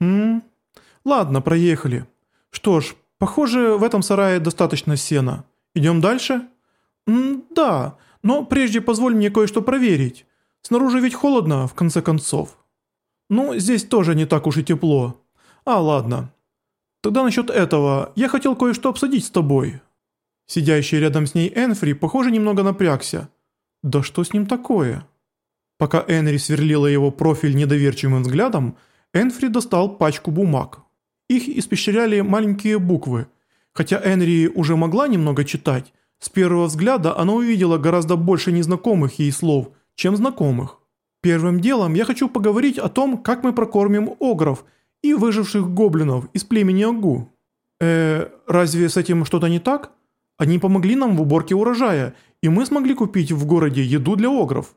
«Хм... Ладно, проехали. Что ж, похоже, в этом сарае достаточно сена. Идем дальше?» «М да, но прежде позволь мне кое-что проверить. Снаружи ведь холодно, в конце концов». «Ну, здесь тоже не так уж и тепло. А, ладно. Тогда насчет этого, я хотел кое-что обсудить с тобой». Сидящий рядом с ней Энфри, похоже, немного напрягся. «Да что с ним такое?» Пока Энри сверлила его профиль недоверчивым взглядом, Энфри достал пачку бумаг. Их испещряли маленькие буквы. Хотя Энри уже могла немного читать, с первого взгляда она увидела гораздо больше незнакомых ей слов, чем знакомых. Первым делом я хочу поговорить о том, как мы прокормим огров и выживших гоблинов из племени Агу. Э, разве с этим что-то не так? Они помогли нам в уборке урожая, и мы смогли купить в городе еду для огров.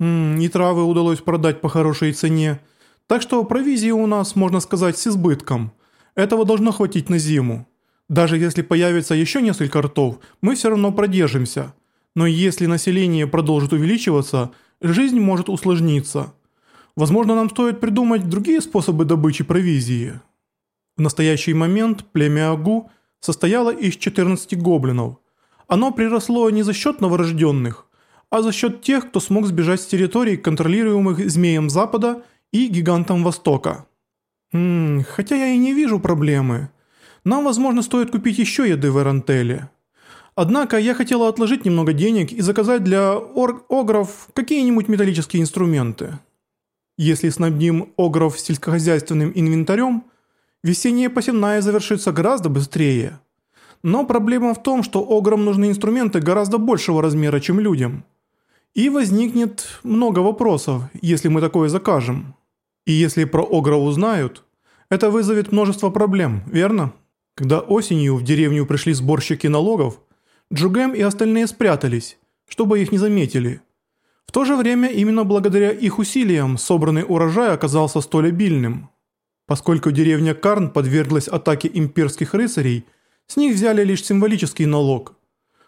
М и травы удалось продать по хорошей цене. Так что провизии у нас, можно сказать, с избытком. Этого должно хватить на зиму. Даже если появится еще несколько ртов, мы все равно продержимся. Но если население продолжит увеличиваться, жизнь может усложниться. Возможно, нам стоит придумать другие способы добычи провизии. В настоящий момент племя Агу состояло из 14 гоблинов. Оно приросло не за счет новорожденных, а за счет тех, кто смог сбежать с территорий, контролируемых Змеем Запада и Гигантом Востока. Хм, хотя я и не вижу проблемы. Нам, возможно, стоит купить еще еды в Эрантеле. Однако я хотела отложить немного денег и заказать для огров какие-нибудь металлические инструменты. Если снабдим огров сельскохозяйственным инвентарем, весенняя посевная завершится гораздо быстрее. Но проблема в том, что ограм нужны инструменты гораздо большего размера, чем людям. И возникнет много вопросов, если мы такое закажем. И если про огра узнают, это вызовет множество проблем, верно? Когда осенью в деревню пришли сборщики налогов, Джугем и остальные спрятались, чтобы их не заметили. В то же время именно благодаря их усилиям собранный урожай оказался столь обильным. Поскольку деревня Карн подверглась атаке имперских рыцарей, с них взяли лишь символический налог,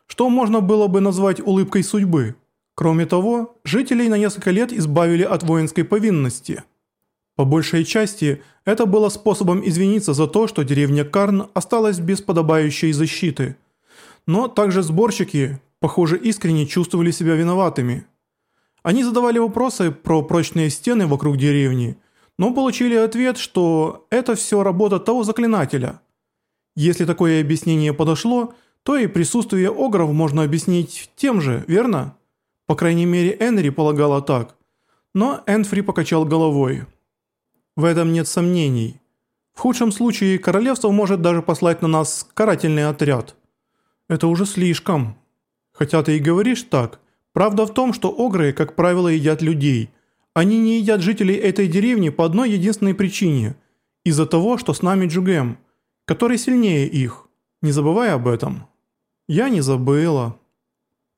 что можно было бы назвать улыбкой судьбы. Кроме того, жителей на несколько лет избавили от воинской повинности. По большей части – это было способом извиниться за то, что деревня Карн осталась без подобающей защиты. Но также сборщики, похоже, искренне чувствовали себя виноватыми. Они задавали вопросы про прочные стены вокруг деревни, но получили ответ, что это все работа того заклинателя. Если такое объяснение подошло, то и присутствие огров можно объяснить тем же, верно? По крайней мере, Энри полагала так. Но Энфри покачал головой. В этом нет сомнений. В худшем случае королевство может даже послать на нас карательный отряд. Это уже слишком. Хотя ты и говоришь так, правда в том, что огры, как правило, едят людей. Они не едят жителей этой деревни по одной единственной причине. Из-за того, что с нами Джугем, который сильнее их. Не забывай об этом. Я не забыла.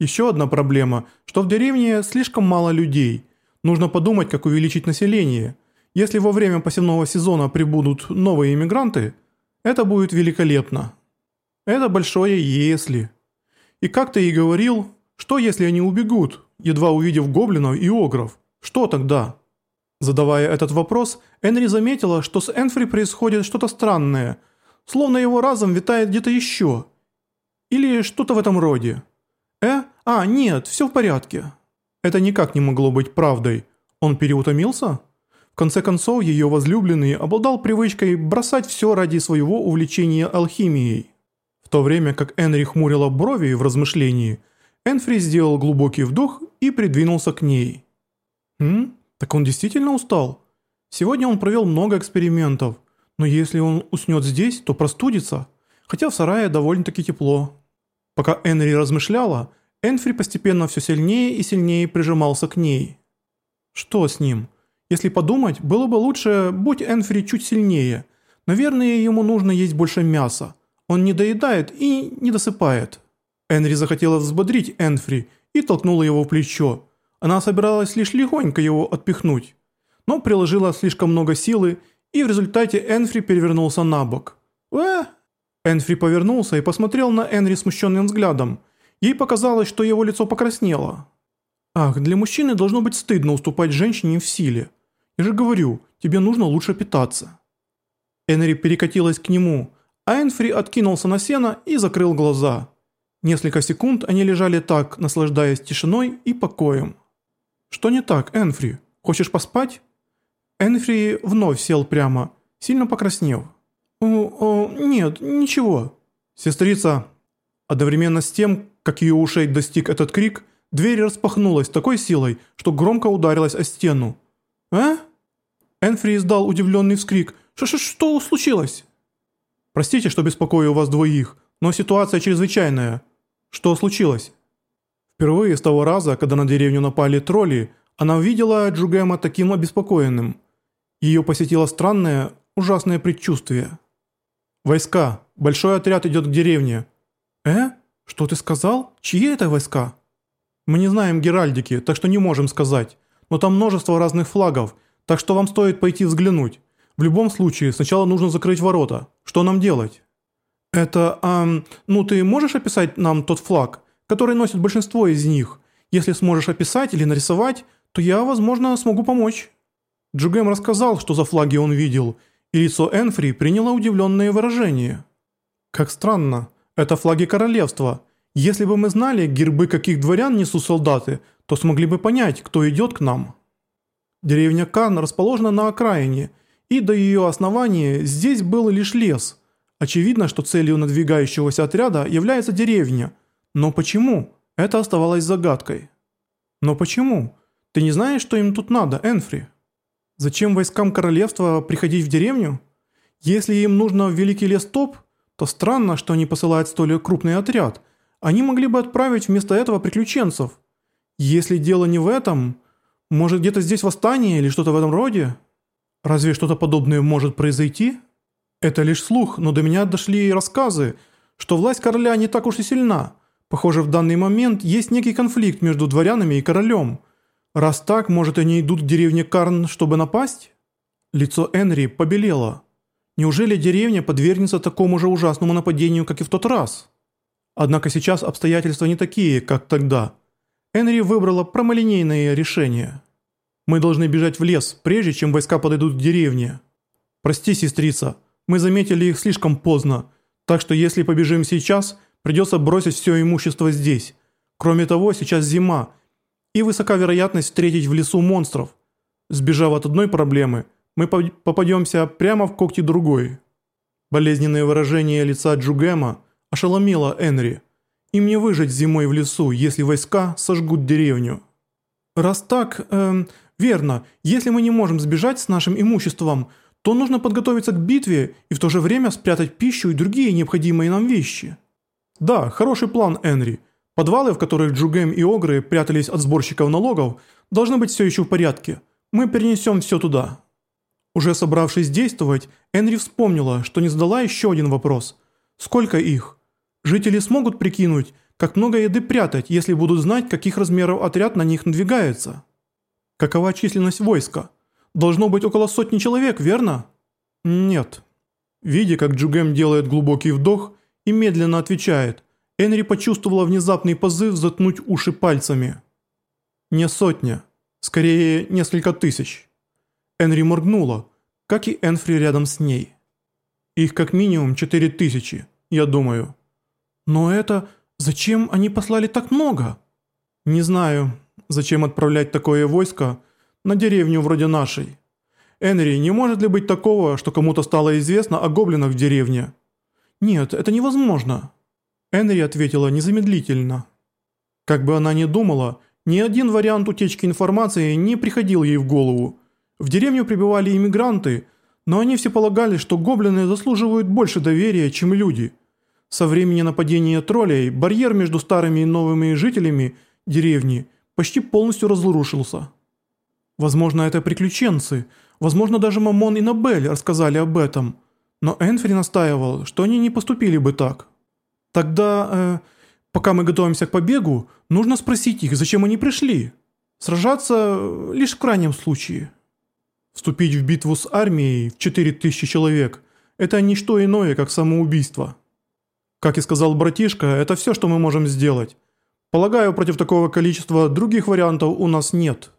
Еще одна проблема, что в деревне слишком мало людей. Нужно подумать, как увеличить население – если во время посевного сезона прибудут новые иммигранты, это будет великолепно. Это большое «если». И как ты и говорил, что если они убегут, едва увидев гоблинов и огров? Что тогда? Задавая этот вопрос, Энри заметила, что с Энфри происходит что-то странное, словно его разум витает где-то еще. Или что-то в этом роде. Э? А, нет, все в порядке. Это никак не могло быть правдой. Он переутомился? Конце концов, ее возлюбленный обладал привычкой бросать все ради своего увлечения алхимией. В то время как Энри хмурила брови в размышлении, Энфри сделал глубокий вдох и придвинулся к ней. «Хм? Так он действительно устал? Сегодня он провел много экспериментов, но если он уснет здесь, то простудится, хотя в сарае довольно-таки тепло». Пока Энри размышляла, Энфри постепенно все сильнее и сильнее прижимался к ней. «Что с ним?» Если подумать, было бы лучше, будь Энфри чуть сильнее. Наверное, ему нужно есть больше мяса. Он не доедает и не досыпает. Энри захотела взбодрить Энфри и толкнула его в плечо. Она собиралась лишь легонько его отпихнуть, но приложила слишком много силы, и в результате Энфри перевернулся на бок. «Э?» Энфри повернулся и посмотрел на Энри смущенным взглядом. Ей показалось, что его лицо покраснело. «Ах, для мужчины должно быть стыдно уступать женщине в силе. Я же говорю, тебе нужно лучше питаться». Энри перекатилась к нему, а Энфри откинулся на сено и закрыл глаза. Несколько секунд они лежали так, наслаждаясь тишиной и покоем. «Что не так, Энфри? Хочешь поспать?» Энфри вновь сел прямо, сильно покраснев. «О, о, нет, ничего». «Сестрица». Одновременно с тем, как ее ушей достиг этот крик, дверь распахнулась такой силой, что громко ударилась о стену. «А?» Энфри издал удивленный вскрик. «Ш -ш «Что случилось?» «Простите, что беспокою вас двоих, но ситуация чрезвычайная. Что случилось?» Впервые с того раза, когда на деревню напали тролли, она увидела Джугема таким обеспокоенным. Ее посетило странное, ужасное предчувствие. «Войска! Большой отряд идет к деревне!» «Э? Что ты сказал? Чьи это войска?» «Мы не знаем Геральдики, так что не можем сказать. Но там множество разных флагов, так что вам стоит пойти взглянуть. В любом случае, сначала нужно закрыть ворота. Что нам делать?» «Это, эм, ну ты можешь описать нам тот флаг, который носит большинство из них? Если сможешь описать или нарисовать, то я, возможно, смогу помочь». Джугем рассказал, что за флаги он видел, и лицо Энфри приняло удивленное выражение. «Как странно. Это флаги королевства. Если бы мы знали, гербы каких дворян несут солдаты, то смогли бы понять, кто идет к нам». Деревня Кан расположена на окраине, и до ее основания здесь был лишь лес. Очевидно, что целью надвигающегося отряда является деревня. Но почему? Это оставалось загадкой. Но почему? Ты не знаешь, что им тут надо, Энфри? Зачем войскам королевства приходить в деревню? Если им нужно в Великий лес топ, то странно, что они посылают столь крупный отряд. Они могли бы отправить вместо этого приключенцев. Если дело не в этом, может где-то здесь восстание или что-то в этом роде? Разве что-то подобное может произойти? Это лишь слух, но до меня дошли рассказы, что власть короля не так уж и сильна. Похоже, в данный момент есть некий конфликт между дворянами и королем. Раз так, может они идут к деревне Карн, чтобы напасть? Лицо Энри побелело. Неужели деревня подвергнется такому же ужасному нападению, как и в тот раз? Однако сейчас обстоятельства не такие, как тогда. Энри выбрала прямолинейное решение. Мы должны бежать в лес, прежде чем войска подойдут к деревне. Прости, сестрица, мы заметили их слишком поздно, так что если побежим сейчас, придется бросить все имущество здесь. Кроме того, сейчас зима, и высока вероятность встретить в лесу монстров. Сбежав от одной проблемы, мы попадемся прямо в когти другой. Болезненное выражение лица Джугема ошеломило Энри. Им не выжить зимой в лесу, если войска сожгут деревню. Раз так, эм, верно, если мы не можем сбежать с нашим имуществом, то нужно подготовиться к битве и в то же время спрятать пищу и другие необходимые нам вещи. Да, хороший план, Энри. Подвалы, в которых Джугем и Огры прятались от сборщиков налогов, должны быть все еще в порядке. Мы перенесем все туда». Уже собравшись действовать, Энри вспомнила, что не задала еще один вопрос. «Сколько их? Жители смогут прикинуть, как много еды прятать, если будут знать, каких размеров отряд на них надвигается? Какова численность войска? Должно быть около сотни человек, верно?» «Нет». Видя, как Джугем делает глубокий вдох и медленно отвечает – Энри почувствовала внезапный позыв заткнуть уши пальцами. Не сотня, скорее несколько тысяч. Энри моргнула, как и Энфри рядом с ней. Их как минимум четыре тысячи, я думаю. Но это... Зачем они послали так много? Не знаю, зачем отправлять такое войско на деревню вроде нашей. Энри, не может ли быть такого, что кому-то стало известно о гоблинах в деревне? Нет, это невозможно. Энри ответила незамедлительно. Как бы она ни думала, ни один вариант утечки информации не приходил ей в голову. В деревню прибывали иммигранты, но они все полагали, что гоблины заслуживают больше доверия, чем люди. Со времени нападения троллей барьер между старыми и новыми жителями деревни почти полностью разрушился. Возможно, это приключенцы, возможно, даже Мамон и Набель рассказали об этом, но Энфри настаивал, что они не поступили бы так. Тогда, э, пока мы готовимся к побегу, нужно спросить их, зачем они пришли. Сражаться э, лишь в крайнем случае. Вступить в битву с армией в 4000 человек – это не что иное, как самоубийство. Как и сказал братишка, это все, что мы можем сделать. Полагаю, против такого количества других вариантов у нас нет».